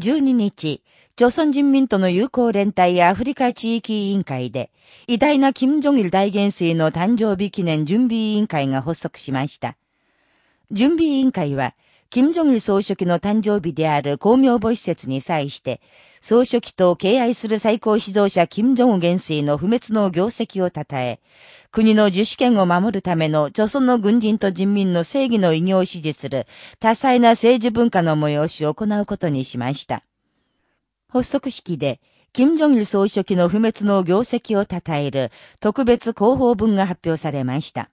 12日、朝鮮人民との友好連帯アフリカ地域委員会で、偉大な金正日大元帥の誕生日記念準備委員会が発足しました。準備委員会は、金正日総書記の誕生日である公明母施設に際して、総書記と敬愛する最高指導者金正恩元帥の不滅の業績を称え、国の自主権を守るための朝鮮の軍人と人民の正義の偉業を支持する多彩な政治文化の催しを行うことにしました。発足式で、金正日総書記の不滅の業績を称える特別広報文が発表されました。